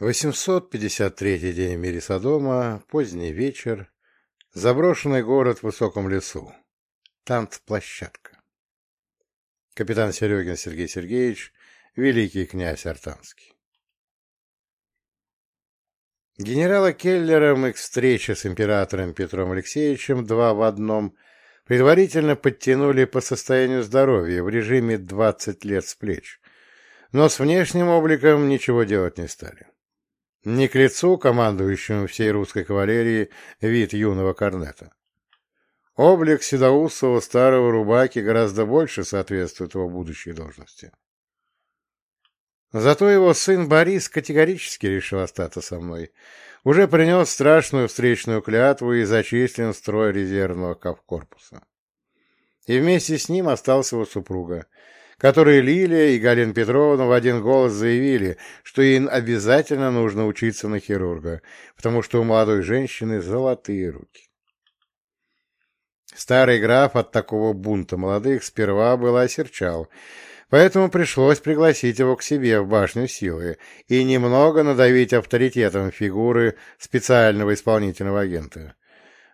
853 день в мире Содома, поздний вечер, заброшенный город в высоком лесу, танцплощадка. Капитан Серегин Сергей Сергеевич, великий князь Артанский. Генерала Келлера мы к встрече с императором Петром Алексеевичем два в одном предварительно подтянули по состоянию здоровья в режиме 20 лет с плеч, но с внешним обликом ничего делать не стали. Не к лицу командующему всей русской кавалерии вид юного корнета. Облик седоусого старого рубаки гораздо больше соответствует его будущей должности. Зато его сын Борис категорически решил остаться со мной. Уже принес страшную встречную клятву и зачислен в строй резервного корпуса. И вместе с ним остался его супруга, которые Лилия и Галина Петровна в один голос заявили, что им обязательно нужно учиться на хирурга, потому что у молодой женщины золотые руки. Старый граф от такого бунта молодых сперва был осерчал, поэтому пришлось пригласить его к себе в башню силы и немного надавить авторитетом фигуры специального исполнительного агента.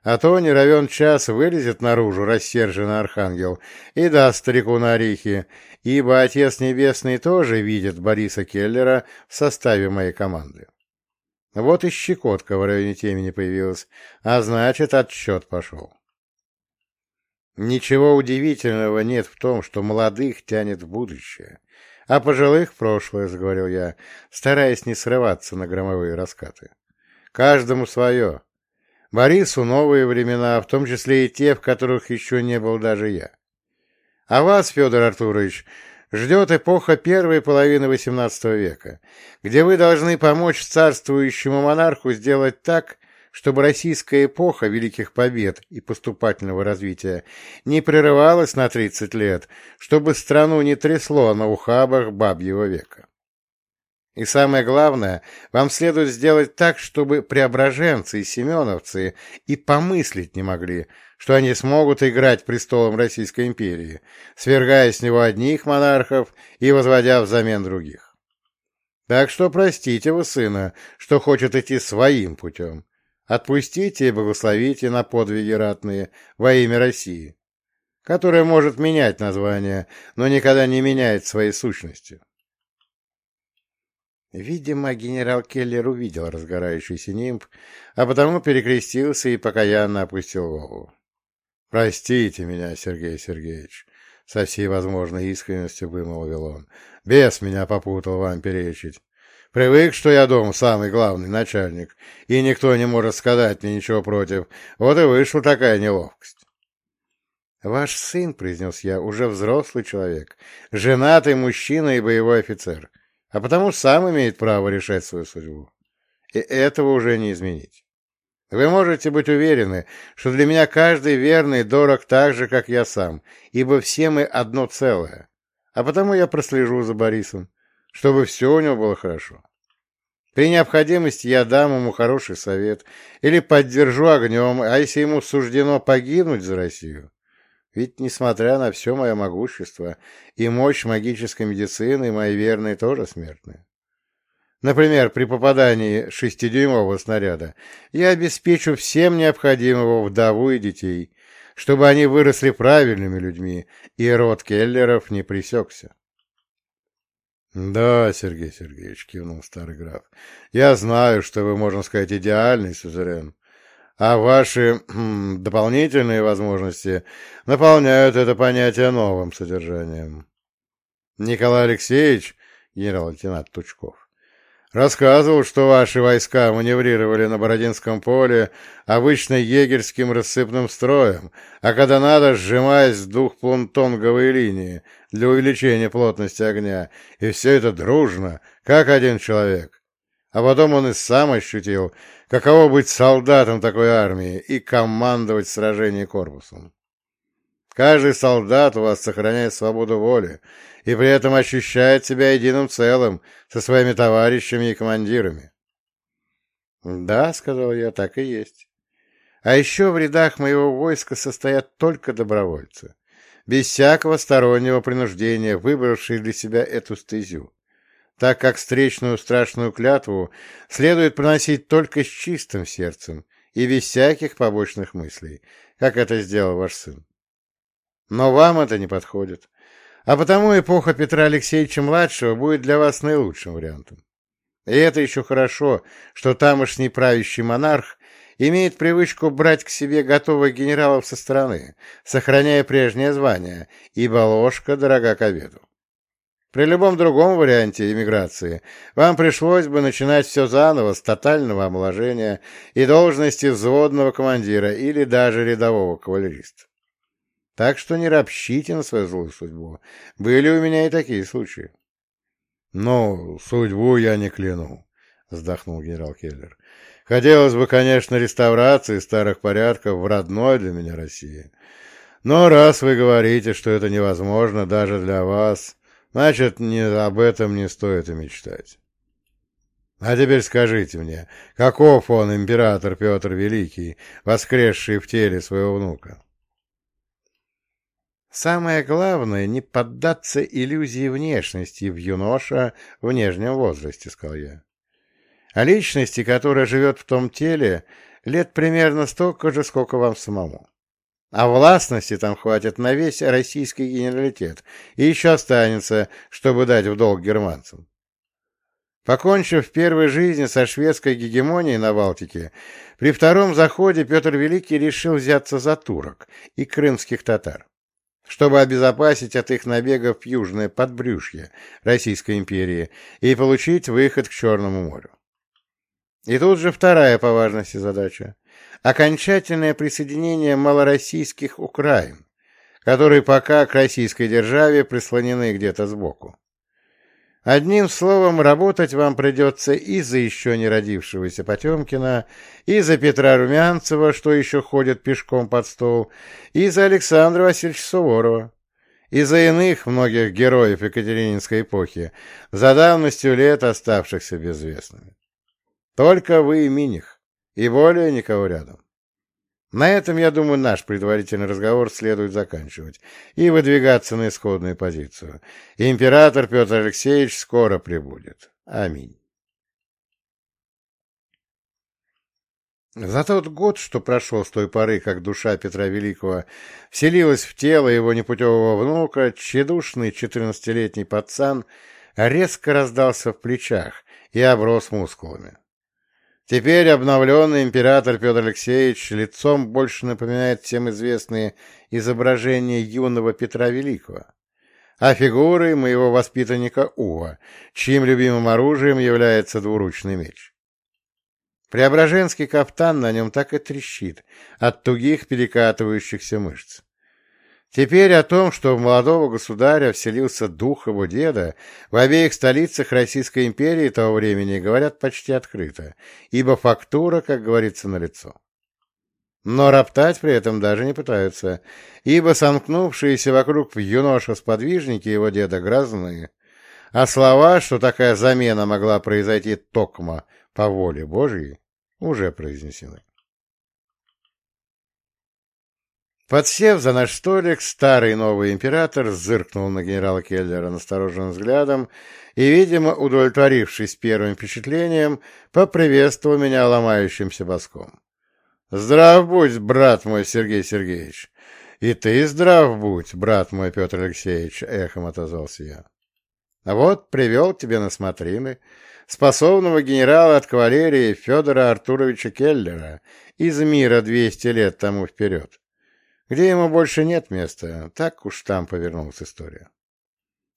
А то не равен час вылезет наружу рассерженный архангел и даст старику на орехи, ибо Отец Небесный тоже видит Бориса Келлера в составе моей команды. Вот и щекотка в районе темени появилась, а значит, отсчет пошел. Ничего удивительного нет в том, что молодых тянет в будущее, а пожилых — прошлое, — заговорил я, стараясь не срываться на громовые раскаты. Каждому свое, Борису новые времена, в том числе и те, в которых еще не был даже я. А вас, Федор Артурович, ждет эпоха первой половины XVIII века, где вы должны помочь царствующему монарху сделать так, чтобы российская эпоха великих побед и поступательного развития не прерывалась на 30 лет, чтобы страну не трясло на ухабах бабьего века. И самое главное, вам следует сделать так, чтобы преображенцы и семеновцы и помыслить не могли, что они смогут играть престолом Российской империи, свергая с него одних монархов и возводя взамен других. Так что простите вы сына, что хочет идти своим путем. Отпустите и благословите на подвиги ратные во имя России, которая может менять название, но никогда не меняет своей сущностью. Видимо, генерал Келлер увидел разгорающийся нимб, а потому перекрестился и покаянно опустил голову. — Простите меня, Сергей Сергеевич, — со всей возможной искренностью вымолвил он. — Бес меня попутал вам перечить. Привык, что я дом самый главный начальник, и никто не может сказать мне ничего против. Вот и вышла такая неловкость. — Ваш сын, — произнес я, — уже взрослый человек, женатый мужчина и боевой офицер а потому сам имеет право решать свою судьбу. И этого уже не изменить. Вы можете быть уверены, что для меня каждый верный дорог так же, как я сам, ибо все мы одно целое. А потому я прослежу за Борисом, чтобы все у него было хорошо. При необходимости я дам ему хороший совет или поддержу огнем, а если ему суждено погибнуть за Россию, ведь, несмотря на все мое могущество и мощь магической медицины, мои верные тоже смертны. Например, при попадании шестидюймового снаряда я обеспечу всем необходимого вдову и детей, чтобы они выросли правильными людьми, и род Келлеров не пресекся. — Да, Сергей Сергеевич, — кивнул старый граф, — я знаю, что вы, можно сказать, идеальный сюзерен, а ваши хм, дополнительные возможности наполняют это понятие новым содержанием. Николай Алексеевич, генерал-лейтенант Тучков, рассказывал, что ваши войска маневрировали на Бородинском поле обычно егерским рассыпным строем, а когда надо, сжимаясь в двухплунтонговые линии для увеличения плотности огня, и все это дружно, как один человек. А потом он и сам ощутил, каково быть солдатом такой армии и командовать сражением корпусом. Каждый солдат у вас сохраняет свободу воли и при этом ощущает себя единым целым со своими товарищами и командирами. «Да», — сказал я, — «так и есть. А еще в рядах моего войска состоят только добровольцы, без всякого стороннего принуждения, выбравшие для себя эту стезю. Так как встречную страшную клятву следует приносить только с чистым сердцем и без всяких побочных мыслей, как это сделал ваш сын. Но вам это не подходит, а потому эпоха Петра Алексеевича-младшего будет для вас наилучшим вариантом. И это еще хорошо, что тамошний правящий монарх имеет привычку брать к себе готовых генералов со стороны, сохраняя прежнее звание, ибо ложка дорога к обеду. При любом другом варианте иммиграции вам пришлось бы начинать все заново с тотального омоложения и должности взводного командира или даже рядового кавалериста. Так что не ропщите на свою злую судьбу. Были у меня и такие случаи. — Ну, судьбу я не кляну, — вздохнул генерал Келлер. — Хотелось бы, конечно, реставрации старых порядков в родной для меня России. Но раз вы говорите, что это невозможно даже для вас, Значит, не, об этом не стоит и мечтать. А теперь скажите мне, каков он, император Петр Великий, воскресший в теле своего внука? Самое главное — не поддаться иллюзии внешности в юноша в нежнем возрасте, — сказал я. А личности, которая живет в том теле, лет примерно столько же, сколько вам самому. А властности там хватит на весь российский генералитет, и еще останется, чтобы дать в долг германцам. Покончив в первой жизни со шведской гегемонией на Балтике, при втором заходе Петр Великий решил взяться за турок и крымских татар, чтобы обезопасить от их набегов южное подбрюшье Российской империи и получить выход к Черному морю. И тут же вторая по важности задача окончательное присоединение малороссийских Украин, которые пока к российской державе прислонены где-то сбоку. Одним словом, работать вам придется и за еще не родившегося Потемкина, и за Петра Румянцева, что еще ходит пешком под стол, и за Александра Васильевича Суворова, и за иных многих героев Екатерининской эпохи, за давностью лет оставшихся безвестными. Только вы и Миних и более никого рядом. На этом, я думаю, наш предварительный разговор следует заканчивать и выдвигаться на исходную позицию. Император Петр Алексеевич скоро прибудет. Аминь. За тот год, что прошел с той поры, как душа Петра Великого вселилась в тело его непутевого внука, тщедушный четырнадцатилетний пацан резко раздался в плечах и оброс мускулами. Теперь обновленный император Петр Алексеевич лицом больше напоминает всем известные изображения юного Петра Великого, а фигурой моего воспитанника Ува, чьим любимым оружием является двуручный меч. Преображенский кафтан на нем так и трещит от тугих перекатывающихся мышц. Теперь о том, что в молодого государя вселился дух его деда, в обеих столицах Российской империи того времени говорят почти открыто, ибо фактура, как говорится, налицо. Но роптать при этом даже не пытаются, ибо сомкнувшиеся вокруг юноша-сподвижники его деда грозные, а слова, что такая замена могла произойти токмо по воле Божьей, уже произнесены. Подсев за наш столик, старый новый император зыркнул на генерала Келлера настороженным взглядом и, видимо, удовлетворившись первым впечатлением, поприветствовал меня ломающимся боском. — Здрав будь, брат мой Сергей Сергеевич! — И ты здрав будь, брат мой Петр Алексеевич! — эхом отозвался я. — А вот привел тебе на смотрины способного генерала от кавалерии Федора Артуровича Келлера из мира двести лет тому вперед где ему больше нет места, так уж там повернулась история.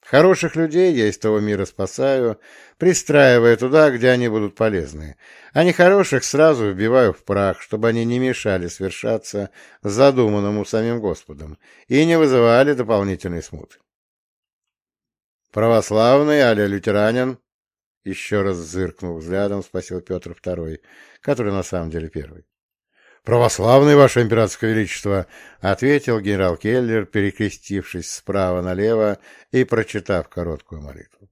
Хороших людей я из того мира спасаю, пристраивая туда, где они будут полезны, а нехороших сразу вбиваю в прах, чтобы они не мешали свершаться задуманному самим Господом и не вызывали дополнительной смуты. Православный, аля лютеранин, еще раз зыркнув взглядом, спросил Петр II, который на самом деле первый. «Православный, ваше императорское величество!» — ответил генерал Келлер, перекрестившись справа налево и прочитав короткую молитву.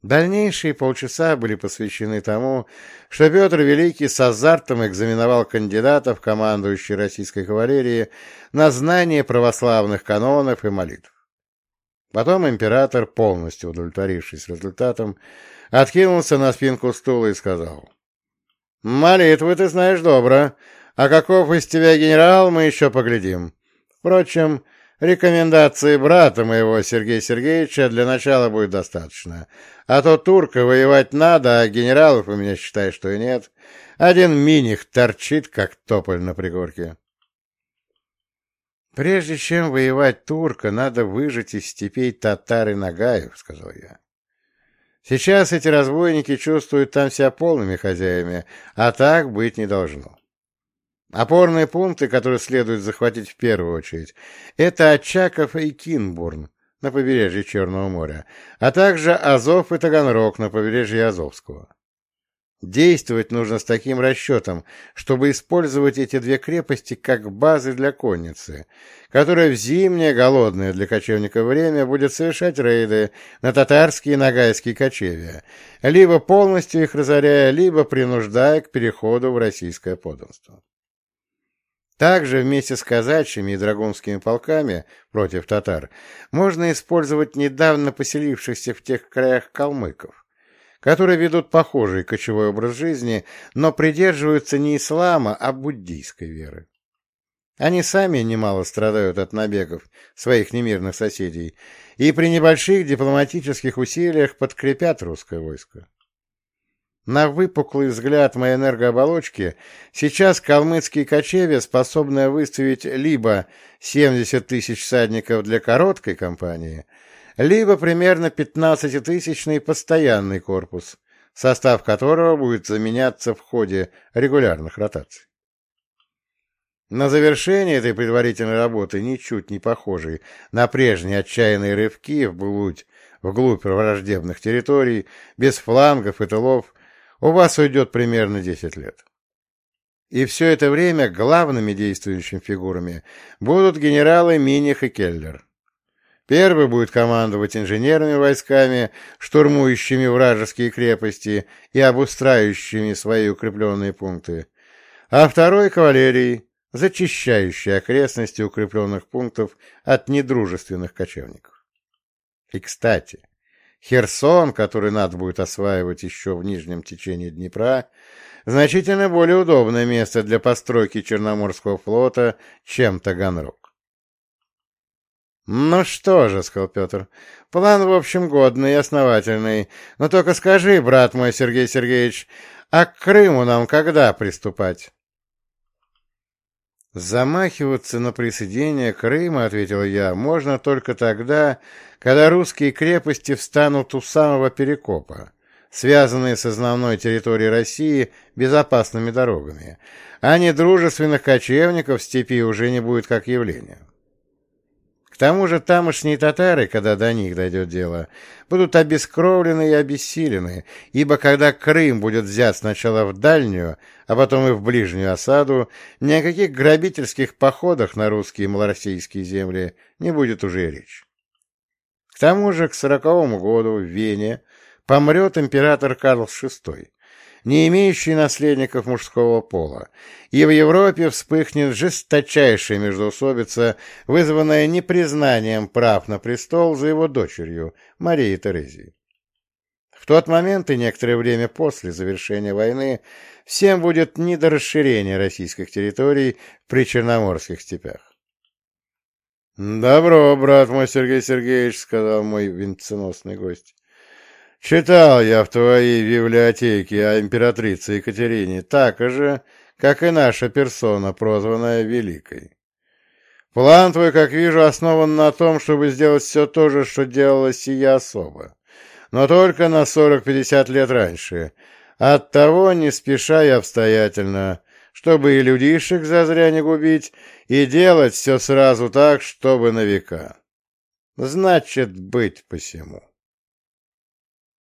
Дальнейшие полчаса были посвящены тому, что Петр Великий с азартом экзаменовал кандидатов, командующий российской кавалерии, на знание православных канонов и молитв. Потом император, полностью удовлетворившись результатом, откинулся на спинку стула и сказал. «Молитвы ты знаешь добро, а каков из тебя генерал, мы еще поглядим. Впрочем, рекомендации брата моего Сергея Сергеевича для начала будет достаточно. А то турка воевать надо, а генералов у меня, считай, что и нет. Один миних торчит, как тополь на пригорке». «Прежде чем воевать турка, надо выжить из степей татар и нагаев», — сказал я. «Сейчас эти разбойники чувствуют там себя полными хозяями, а так быть не должно. Опорные пункты, которые следует захватить в первую очередь, это Очаков и Кинбурн на побережье Черного моря, а также Азов и Таганрог на побережье Азовского. Действовать нужно с таким расчетом, чтобы использовать эти две крепости как базы для конницы, которая в зимнее, голодное для кочевника время будет совершать рейды на татарские и нагайские кочевья, либо полностью их разоряя, либо принуждая к переходу в российское подданство. Также вместе с казачьими и драгунскими полками против татар можно использовать недавно поселившихся в тех краях калмыков которые ведут похожий кочевой образ жизни, но придерживаются не ислама, а буддийской веры. Они сами немало страдают от набегов своих немирных соседей и при небольших дипломатических усилиях подкрепят русское войско. На выпуклый взгляд моей энергооболочки сейчас калмыцкие кочевья способны выставить либо 70 тысяч всадников для короткой кампании – либо примерно 15-тысячный постоянный корпус, состав которого будет заменяться в ходе регулярных ротаций. На завершение этой предварительной работы, ничуть не похожей на прежние отчаянные рывки вглубь, вглубь враждебных территорий, без флангов и тылов, у вас уйдет примерно 10 лет. И все это время главными действующими фигурами будут генералы Миних и Келлер. Первый будет командовать инженерными войсками, штурмующими вражеские крепости и обустраивающими свои укрепленные пункты, а второй — кавалерией, зачищающей окрестности укрепленных пунктов от недружественных кочевников. И, кстати, Херсон, который надо будет осваивать еще в нижнем течении Днепра, значительно более удобное место для постройки Черноморского флота, чем Таганрог. «Ну что же», — сказал Петр, — «план, в общем, годный и основательный. Но только скажи, брат мой Сергей Сергеевич, а к Крыму нам когда приступать?» «Замахиваться на присоединение Крыма, — ответил я, — можно только тогда, когда русские крепости встанут у самого Перекопа, связанные с основной территорией России безопасными дорогами, а не дружественных кочевников в степи уже не будет как явления. Тому же тамошние татары, когда до них дойдет дело, будут обескровлены и обессилены, ибо когда Крым будет взят сначала в дальнюю, а потом и в ближнюю осаду, ни о каких грабительских походах на русские и малороссийские земли не будет уже речи. К тому же к сороковому году в Вене помрет император Карл VI, не имеющий наследников мужского пола, и в Европе вспыхнет жесточайшая междоусобица, вызванная непризнанием прав на престол за его дочерью, Марией Терезией. В тот момент и некоторое время после завершения войны всем будет не до расширения российских территорий при Черноморских степях. «Добро, брат мой Сергей Сергеевич», — сказал мой венценосный гость. Читал я в твоей библиотеке о императрице Екатерине так же, как и наша персона, прозванная Великой. План твой, как вижу, основан на том, чтобы сделать все то же, что делала сия особа, но только на сорок-пятьдесят лет раньше, оттого не спеша и обстоятельно, чтобы и людишек зазря не губить, и делать все сразу так, чтобы на века. Значит, быть посему.